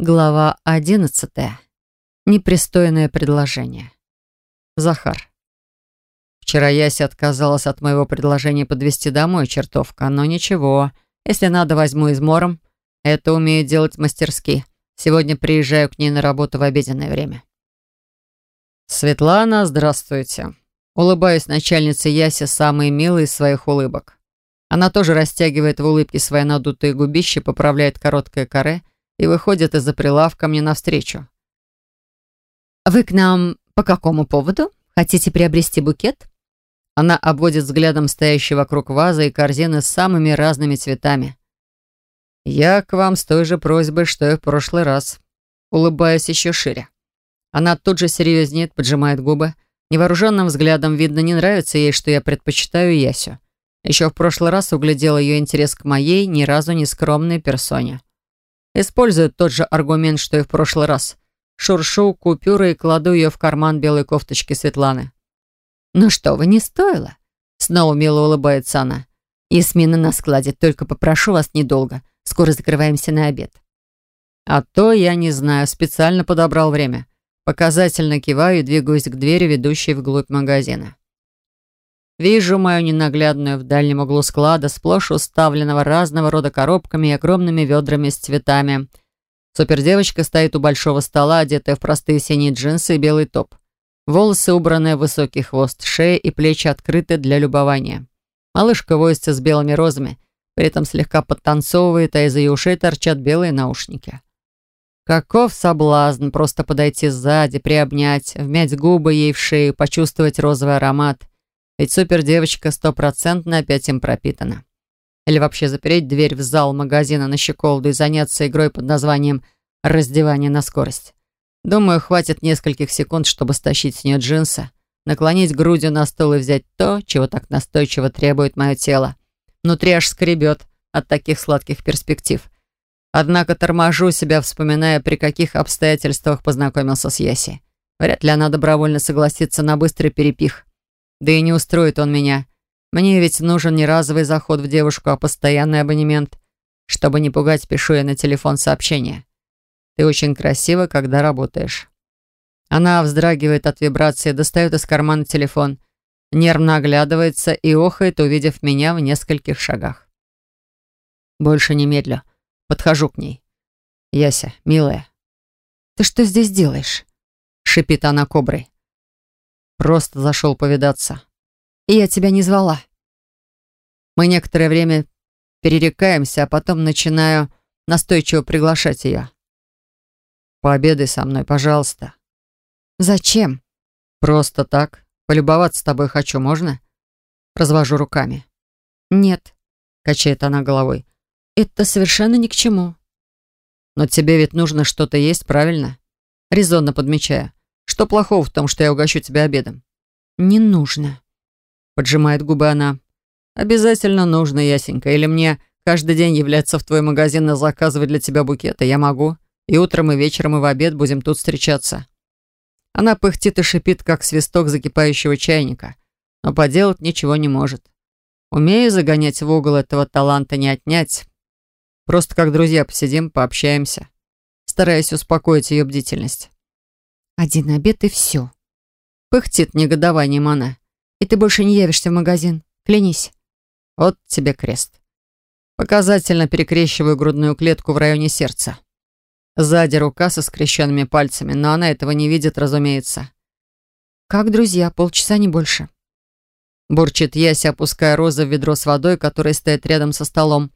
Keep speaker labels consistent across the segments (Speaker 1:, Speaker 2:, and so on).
Speaker 1: Глава одиннадцатая. Непристойное предложение. Захар. Вчера Яся отказалась от моего предложения подвести домой чертовка, но ничего. Если надо, возьму измором. Это умею делать мастерски. Сегодня приезжаю к ней на работу в обеденное время. Светлана, здравствуйте. Улыбаюсь начальнице Ясе самой милой из своих улыбок. Она тоже растягивает в улыбке свои надутые губища, поправляет короткое каре — и выходит из-за прилавка мне навстречу.
Speaker 2: «Вы к нам по какому поводу? Хотите приобрести букет?»
Speaker 1: Она обводит взглядом стоящие вокруг вазы и корзины с самыми разными цветами. «Я к вам с той же просьбой, что и в прошлый раз». Улыбаюсь еще шире. Она тут же серьезнеет, поджимает губы. Невооруженным взглядом видно, не нравится ей, что я предпочитаю Ясю. Еще в прошлый раз углядела ее интерес к моей, ни разу не скромной персоне. Использую тот же аргумент, что и в прошлый раз. Шуршу купюры и кладу ее в карман белой кофточки Светланы.
Speaker 2: «Ну что вы, не стоило?» Снова мило улыбается она. «Ясмина на складе, только попрошу вас недолго. Скоро закрываемся на обед».
Speaker 1: А то я не знаю, специально подобрал время. Показательно киваю и двигаюсь к двери, ведущей вглубь магазина. Вижу мою ненаглядную в дальнем углу склада, сплошь уставленного разного рода коробками и огромными ведрами с цветами. Супердевочка стоит у большого стола, одетая в простые синие джинсы и белый топ. Волосы убранные в высокий хвост, шея и плечи открыты для любования. Малышка возится с белыми розами, при этом слегка подтанцовывает, а из ее ушей торчат белые наушники. Каков соблазн просто подойти сзади, приобнять, вмять губы ей в шею, почувствовать розовый аромат. Ведь супердевочка стопроцентно опять им пропитана. Или вообще запереть дверь в зал магазина на щеколду и заняться игрой под названием «Раздевание на скорость». Думаю, хватит нескольких секунд, чтобы стащить с нее джинсы, наклонить грудью на стол и взять то, чего так настойчиво требует мое тело. Внутри аж скребет от таких сладких перспектив. Однако торможу себя, вспоминая, при каких обстоятельствах познакомился с Яси. Вряд ли она добровольно согласится на быстрый перепих. Да и не устроит он меня. Мне ведь нужен не разовый заход в девушку, а постоянный абонемент. Чтобы не пугать, пишу я на телефон сообщение. Ты очень красива, когда работаешь. Она вздрагивает от вибрации, достает из кармана телефон, нервно оглядывается и охает, увидев меня в нескольких шагах. Больше немедля. Подхожу к ней. «Яся, милая».
Speaker 2: «Ты что здесь делаешь?»
Speaker 1: — шипит она коброй. Просто зашел повидаться.
Speaker 2: И я тебя не звала.
Speaker 1: Мы некоторое время перерекаемся, а потом начинаю настойчиво приглашать ее. Пообедай со мной, пожалуйста.
Speaker 2: Зачем?
Speaker 1: Просто так. Полюбоваться с тобой хочу, можно? Развожу руками.
Speaker 2: Нет,
Speaker 1: качает она головой.
Speaker 2: Это совершенно ни к чему.
Speaker 1: Но тебе ведь нужно что-то есть, правильно? Резонно подмечаю. Что плохого в том, что я угощу тебя обедом?
Speaker 2: Не нужно.
Speaker 1: Поджимает губы она. Обязательно нужно, Ясенька. Или мне каждый день являться в твой магазин и заказывать для тебя букеты. Я могу. И утром, и вечером, и в обед будем тут встречаться. Она пыхтит и шипит, как свисток закипающего чайника. Но поделать ничего не может. Умею загонять в угол этого таланта не отнять. Просто как друзья посидим, пообщаемся. Стараясь успокоить ее бдительность.
Speaker 2: Один обед и все.
Speaker 1: Пыхтит негодованием она.
Speaker 2: И ты больше не явишься в магазин. Клянись.
Speaker 1: Вот тебе крест. Показательно перекрещиваю грудную клетку в районе сердца. Сзади рука со скрещенными пальцами, но она этого не видит, разумеется.
Speaker 2: Как друзья, полчаса не больше.
Speaker 1: Бурчит Яся, опуская розы в ведро с водой, которое стоит рядом со столом.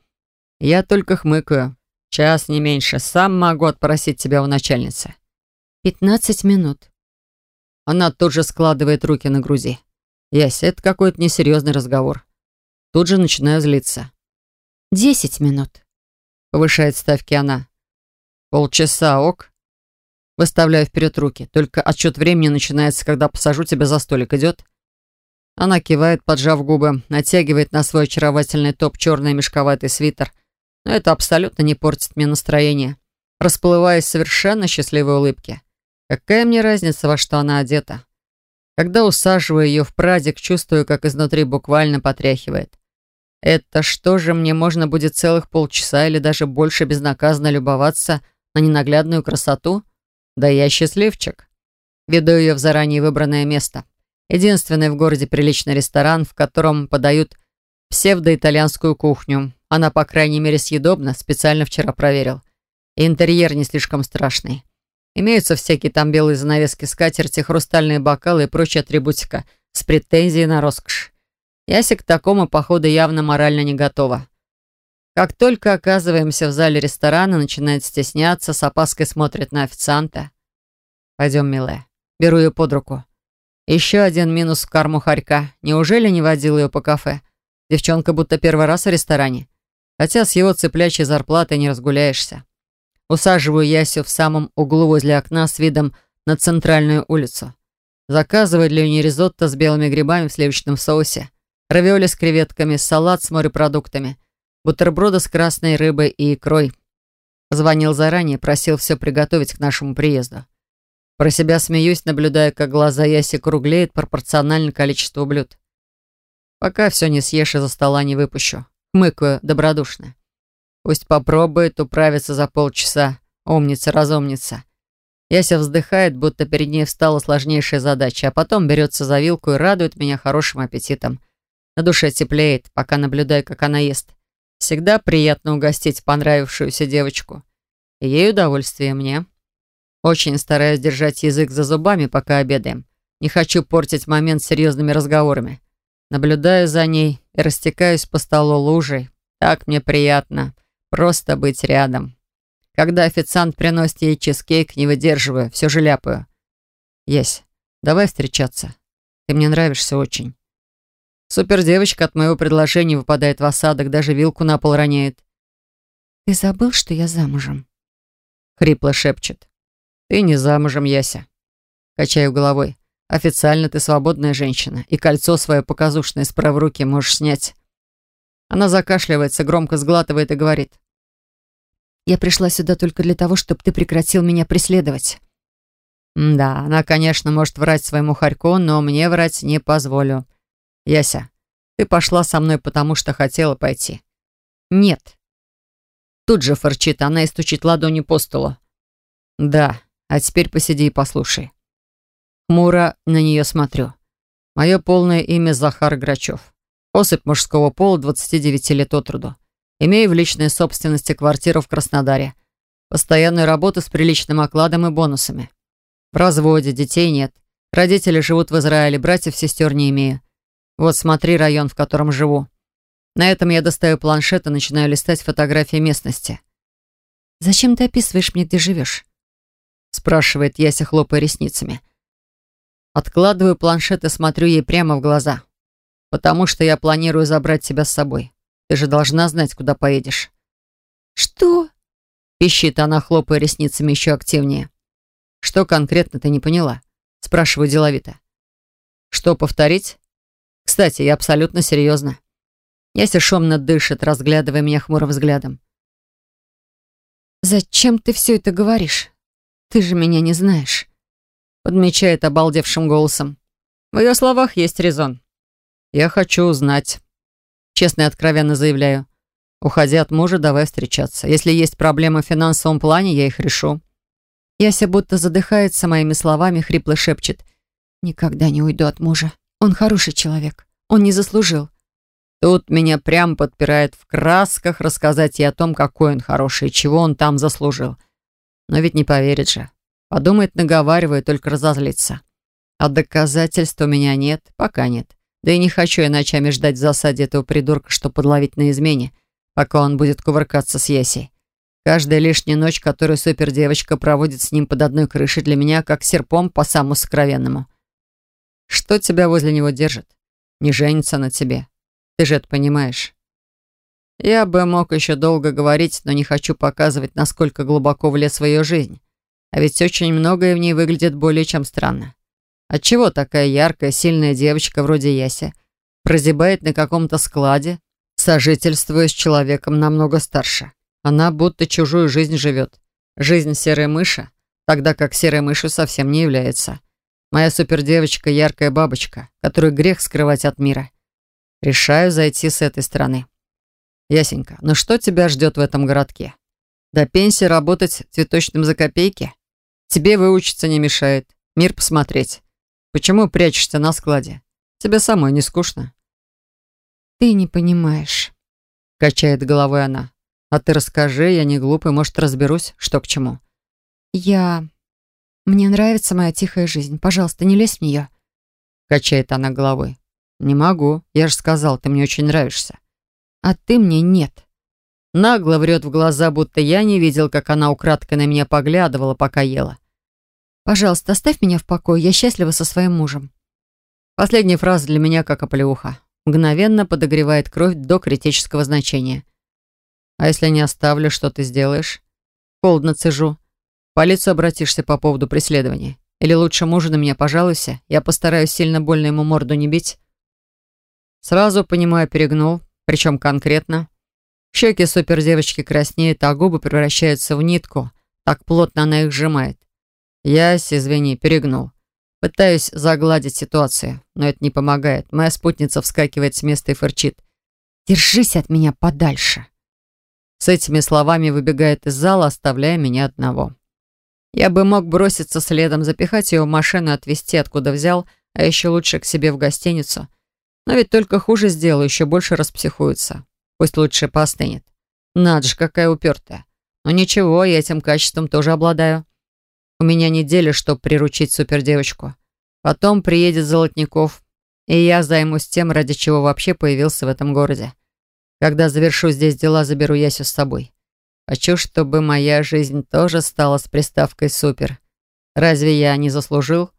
Speaker 1: Я только хмыкаю. Час не меньше. Сам могу отпросить тебя у начальницы.
Speaker 2: Пятнадцать минут.
Speaker 1: Она тут же складывает руки на груди. Ясь, это какой-то несерьезный разговор. Тут же начинаю злиться.
Speaker 2: Десять минут.
Speaker 1: Повышает ставки она. Полчаса, ок. Выставляю вперед руки. Только отсчет времени начинается, когда посажу тебя за столик. Идет? Она кивает, поджав губы, натягивает на свой очаровательный топ черный мешковатый свитер. Но это абсолютно не портит мне настроение. Расплываясь совершенно счастливой улыбки. Какая мне разница, во что она одета? Когда усаживаю ее в прадик, чувствую, как изнутри буквально потряхивает. Это что же, мне можно будет целых полчаса или даже больше безнаказанно любоваться на ненаглядную красоту? Да я счастливчик. Веду ее в заранее выбранное место. Единственный в городе приличный ресторан, в котором подают псевдоитальянскую кухню. Она, по крайней мере, съедобна, специально вчера проверил. Интерьер не слишком страшный. Имеются всякие там белые занавески, скатерти, хрустальные бокалы и прочая атрибутика с претензией на роскошь. Яся к такому походу явно морально не готова. Как только оказываемся в зале ресторана, начинает стесняться, с опаской смотрит на официанта. «Пойдем, милая». Беру ее под руку. Еще один минус в карму Харька. Неужели не водил ее по кафе? Девчонка будто первый раз в ресторане. Хотя с его цыплячьей зарплатой не разгуляешься. Усаживаю Ясю в самом углу возле окна с видом на центральную улицу. Заказываю для нее ризотто с белыми грибами в сливочном соусе, равиоли с креветками, салат с морепродуктами, бутерброды с красной рыбой и икрой. Звонил заранее, просил все приготовить к нашему приезду. Про себя смеюсь, наблюдая, как глаза Яси круглеют пропорционально количеству блюд. Пока все не съешь, из-за стола не выпущу. Хмыкаю добродушно. Пусть попробует управиться за полчаса. Умница-разумница. Яся вздыхает, будто перед ней встала сложнейшая задача, а потом берется за вилку и радует меня хорошим аппетитом. На душе теплеет, пока наблюдаю, как она ест. Всегда приятно угостить понравившуюся девочку. И ей удовольствие мне. Очень стараюсь держать язык за зубами, пока обедаем. Не хочу портить момент серьезными разговорами. Наблюдаю за ней и растекаюсь по столу лужей. Так мне приятно. Просто быть рядом. Когда официант приносит ей чизкейк, не выдерживаю, все же ляпаю. Есть. Давай встречаться. Ты мне нравишься очень. Супердевочка от моего предложения выпадает в осадок, даже вилку на пол роняет.
Speaker 2: «Ты забыл, что я замужем?»
Speaker 1: Хрипло шепчет. «Ты не замужем, Яся». Качаю головой. «Официально ты свободная женщина, и кольцо свое показушное с правой руки можешь снять». Она закашливается, громко сглатывает и говорит.
Speaker 2: «Я пришла сюда только для того, чтобы ты прекратил меня преследовать».
Speaker 1: «Да, она, конечно, может врать своему хорьку, но мне врать не позволю. Яся, ты пошла со мной, потому что хотела пойти». «Нет». Тут же форчит она и стучит ладонью по столу. «Да, а теперь посиди и послушай». Хмуро на нее смотрю. Мое полное имя Захар Грачев. Особь мужского пола, 29 лет от роду. Имею в личной собственности квартиру в Краснодаре. Постоянную работу с приличным окладом и бонусами. В разводе, детей нет. Родители живут в Израиле, братьев, сестер не имею. Вот смотри район, в котором живу. На этом я достаю планшет и начинаю листать фотографии местности.
Speaker 2: «Зачем ты описываешь мне, где живешь?»
Speaker 1: спрашивает Яся, хлопая ресницами. Откладываю планшет и смотрю ей прямо в глаза. «Потому что я планирую забрать тебя с собой. Ты же должна знать, куда поедешь».
Speaker 2: «Что?»
Speaker 1: Пищит она, хлопая ресницами еще активнее. «Что конкретно ты не поняла?» Спрашиваю деловито. «Что, повторить?» «Кстати, я абсолютно серьезно». Яся шумно дышит, разглядывая меня хмурым взглядом.
Speaker 2: «Зачем ты все это говоришь? Ты же меня не знаешь», — подмечает обалдевшим голосом.
Speaker 1: В ее словах есть резон. «Я хочу узнать». Честно и откровенно заявляю. Уходи от мужа, давай встречаться. Если есть проблемы в финансовом плане, я их решу.
Speaker 2: Яся будто задыхается моими словами, хрипло шепчет. «Никогда не уйду от мужа. Он хороший человек. Он не заслужил».
Speaker 1: Тут меня прям подпирает в красках рассказать ей о том, какой он хороший и чего он там заслужил. Но ведь не поверит же. Подумает, наговаривает, только разозлится. А доказательств у меня нет, пока нет. Да и не хочу я ночами ждать в засаде этого придурка, чтобы подловить на измене, пока он будет кувыркаться с Ясей. Каждая лишняя ночь, которую супердевочка проводит с ним под одной крышей, для меня как серпом по самому сокровенному. Что тебя возле него держит? Не женится на тебе. Ты же это понимаешь. Я бы мог еще долго говорить, но не хочу показывать, насколько глубоко влез в ее жизнь. А ведь очень многое в ней выглядит более чем странно. Отчего такая яркая, сильная девочка вроде Яси прозябает на каком-то складе, сожительствуя с человеком намного старше? Она будто чужую жизнь живет. Жизнь серой мыши, тогда как серой мышью совсем не является. Моя супердевочка — яркая бабочка, которую грех скрывать от мира. Решаю зайти с этой стороны. Ясенька, ну что тебя ждет в этом городке? До пенсии работать цветочным за копейки? Тебе выучиться не мешает, мир посмотреть. Почему прячешься на складе? Тебе самой не скучно?»
Speaker 2: «Ты не понимаешь», — качает головой она.
Speaker 1: «А ты расскажи, я не глупый, может, разберусь, что к чему».
Speaker 2: «Я... Мне нравится моя тихая жизнь. Пожалуйста, не лезь в нее», —
Speaker 1: качает она головой. «Не могу. Я же сказал, ты мне очень нравишься».
Speaker 2: «А ты мне нет».
Speaker 1: Нагло врет в глаза, будто я не видел, как она украдкой на меня поглядывала, пока ела.
Speaker 2: «Пожалуйста, оставь меня в покое. Я счастлива со своим мужем».
Speaker 1: Последняя фраза для меня как оплеуха. Мгновенно подогревает кровь до критического значения. А если не оставлю, что ты сделаешь? Холодно цежу. В полицию обратишься по поводу преследования. Или лучше мужу на меня пожалуйся. Я постараюсь сильно больно ему морду не бить. Сразу, понимаю, перегнул. Причем конкретно. Щеки супердевочки краснеют, а губы превращаются в нитку. Так плотно она их сжимает. Ясь, извини, перегнул. Пытаюсь загладить ситуацию, но это не помогает. Моя спутница вскакивает с места и фырчит.
Speaker 2: «Держись от меня подальше!»
Speaker 1: С этими словами выбегает из зала, оставляя меня одного. Я бы мог броситься следом, запихать ее в машину и отвезти, откуда взял, а еще лучше к себе в гостиницу. Но ведь только хуже сделаю, еще больше распсихуется. Пусть лучше поостынет. Надо же, какая упертая. Но ничего, я этим качеством тоже обладаю. У меня неделя, чтобы приручить супердевочку. Потом приедет Золотников, и я займусь тем, ради чего вообще появился в этом городе. Когда завершу здесь дела, заберу Ясю с собой. Хочу, чтобы моя жизнь тоже стала с приставкой «супер». Разве я не заслужил?